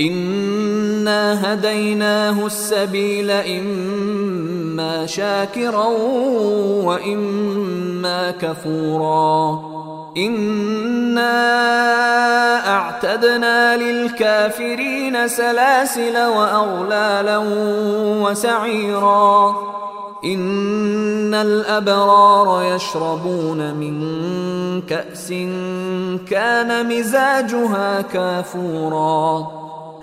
انا هديناه السبيل اما شاكرا واما كفورا انا اعتدنا للكافرين سلاسل واغلالا وسعيرا ان الابرار يشربون من كاس كان مزاجها كافورا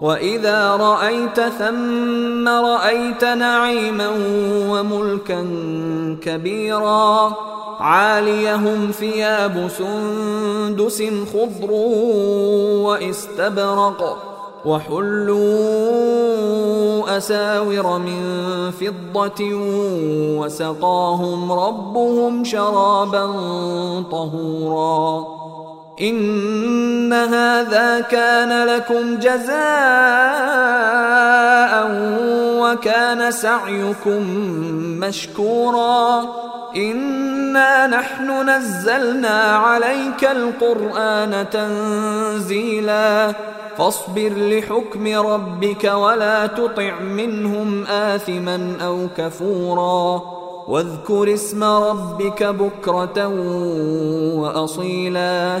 وإذا رأيت ثم رأيت نعيما وملكا كبيرا عاليهم ثياب سندس خضر واستبرق وحلوا أساور من فضة وسقاهم ربهم شرابا طهورا إن هذا كان لكم جزاء وكان سعيكم مشكورا. إنا نحن نزلنا عليك القرآن تنزيلا. فاصبر لحكم ربك ولا تطع منهم آثما أو كفورا. واذكر اسم ربك بكرة وأصيلا.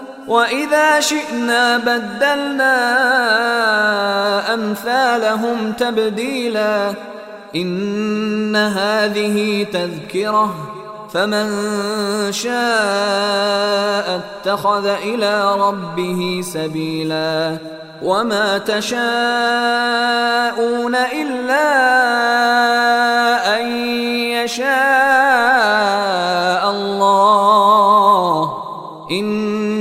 وإذا شئنا بدلنا أمثالهم تبديلا. إن هذه تذكرة. فمن شاء اتخذ إلى ربه سبيلا. وما تشاءون إلا أن يشاء الله. إن